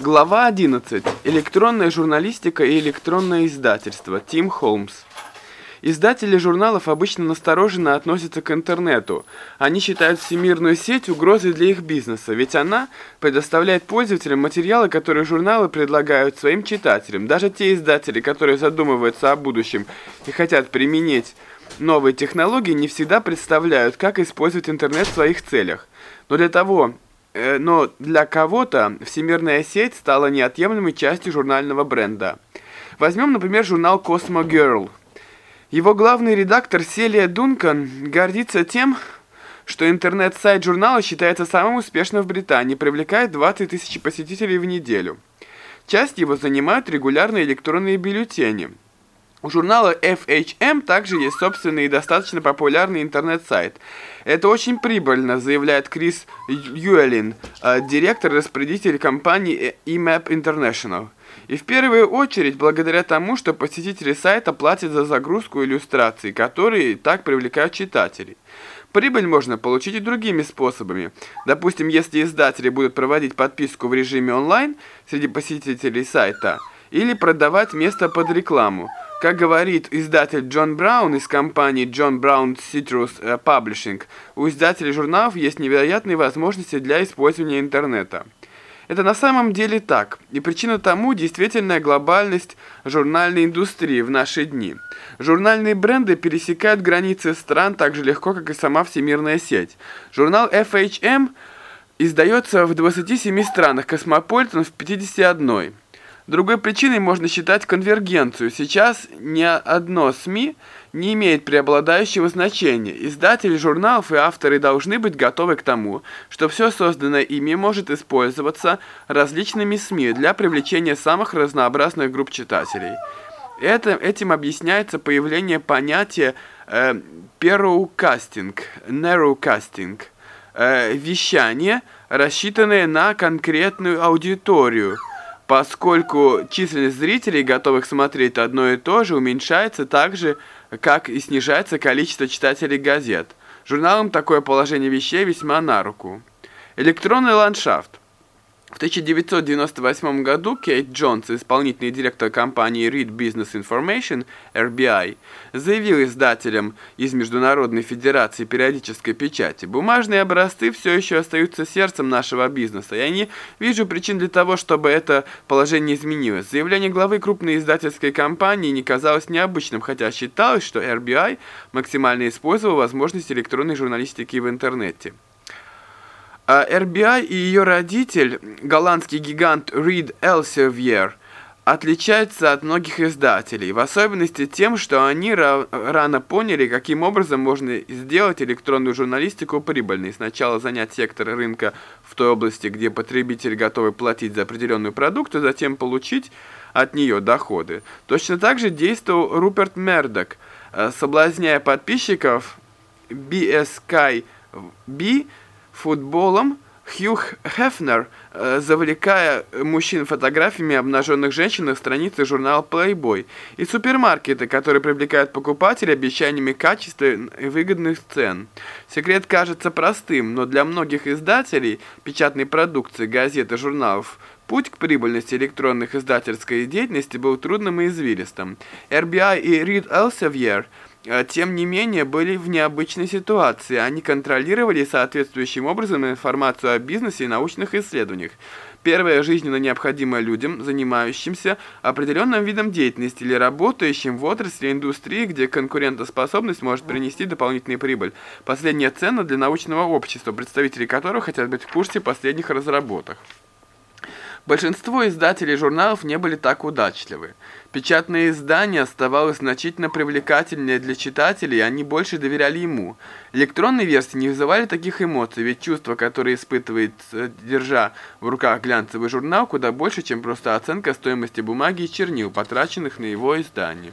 Глава 11. Электронная журналистика и электронное издательство. Тим Холмс. Издатели журналов обычно настороженно относятся к интернету. Они считают всемирную сеть угрозой для их бизнеса, ведь она предоставляет пользователям материалы, которые журналы предлагают своим читателям. Даже те издатели, которые задумываются о будущем и хотят применить новые технологии, не всегда представляют, как использовать интернет в своих целях. Но для того, но для кого-то всемирная сеть стала неотъемлемой частью журнального бренда. Возьмем, например, журнал Cosmo Girl. Его главный редактор Селия Дункан гордится тем, что интернет-сайт журнала считается самым успешным в Британии, привлекает 20 тысяч посетителей в неделю. Часть его занимают регулярные электронные бюллетени – у журнала FHM также есть собственный и достаточно популярный интернет-сайт. Это очень прибыльно, заявляет Крис Юэлин, э, директор-распорядитель компании EMAP International. И в первую очередь благодаря тому, что посетители сайта платят за загрузку иллюстраций, которые так привлекают читателей. Прибыль можно получить и другими способами. Допустим, если издатели будут проводить подписку в режиме онлайн среди посетителей сайта, или продавать место под рекламу. Как говорит издатель Джон Браун из компании John Brown Citrus э, Publishing, у издателей журналов есть невероятные возможности для использования интернета. Это на самом деле так, и причина тому действительная глобальность журнальной индустрии в наши дни. Журнальные бренды пересекают границы стран так же легко, как и сама всемирная сеть. Журнал FHM издается в 27 странах, Космополитен в 51. Другой причиной можно считать конвергенцию. Сейчас ни одно СМИ не имеет преобладающего значения. Издатели журналов и авторы должны быть готовы к тому, что все созданное ими может использоваться различными СМИ для привлечения самых разнообразных групп читателей. Это, этим объясняется появление понятия э, пероукастинг, narrowcasting, э, вещание, рассчитанное на конкретную аудиторию – поскольку численность зрителей, готовых смотреть одно и то же, уменьшается так же, как и снижается количество читателей газет. Журналам такое положение вещей весьма на руку. Электронный ландшафт. В 1998 году Кейт Джонс, исполнительный директор компании Read Business Information, RBI, заявил издателям из Международной Федерации периодической печати, бумажные образцы все еще остаются сердцем нашего бизнеса, я не вижу причин для того, чтобы это положение изменилось. Заявление главы крупной издательской компании не казалось необычным, хотя считалось, что RBI максимально использовал возможности электронной журналистики в интернете. RBI а и ее родитель, голландский гигант Reed Elsevier, отличаются от многих издателей, в особенности тем, что они рано поняли, каким образом можно сделать электронную журналистику прибыльной. Сначала занять сектор рынка в той области, где потребитель готовы платить за определенную продукт, а затем получить от нее доходы. Точно так же действовал Руперт Мердок, э, соблазняя подписчиков BSK B футболом Хью Хефнер, э, завлекая мужчин фотографиями обнаженных женщин на странице журнала Playboy, и супермаркеты, которые привлекают покупателей обещаниями качества и выгодных цен. Секрет кажется простым, но для многих издателей печатной продукции, газет и журналов Путь к прибыльности электронных издательской деятельности был трудным и извилистым. RBI и Reed Elsevier – тем не менее, были в необычной ситуации. Они контролировали соответствующим образом информацию о бизнесе и научных исследованиях. Первое жизненно необходимое людям, занимающимся определенным видом деятельности или работающим в отрасли индустрии, где конкурентоспособность может принести дополнительную прибыль. Последняя цена для научного общества, представители которого хотят быть в курсе последних разработок. Большинство издателей журналов не были так удачливы. Печатное издание оставалось значительно привлекательнее для читателей, они больше доверяли ему. Электронные версии не вызывали таких эмоций, ведь чувства, которые испытывает, э, держа в руках глянцевый журнал, куда больше, чем просто оценка стоимости бумаги и чернил, потраченных на его издание.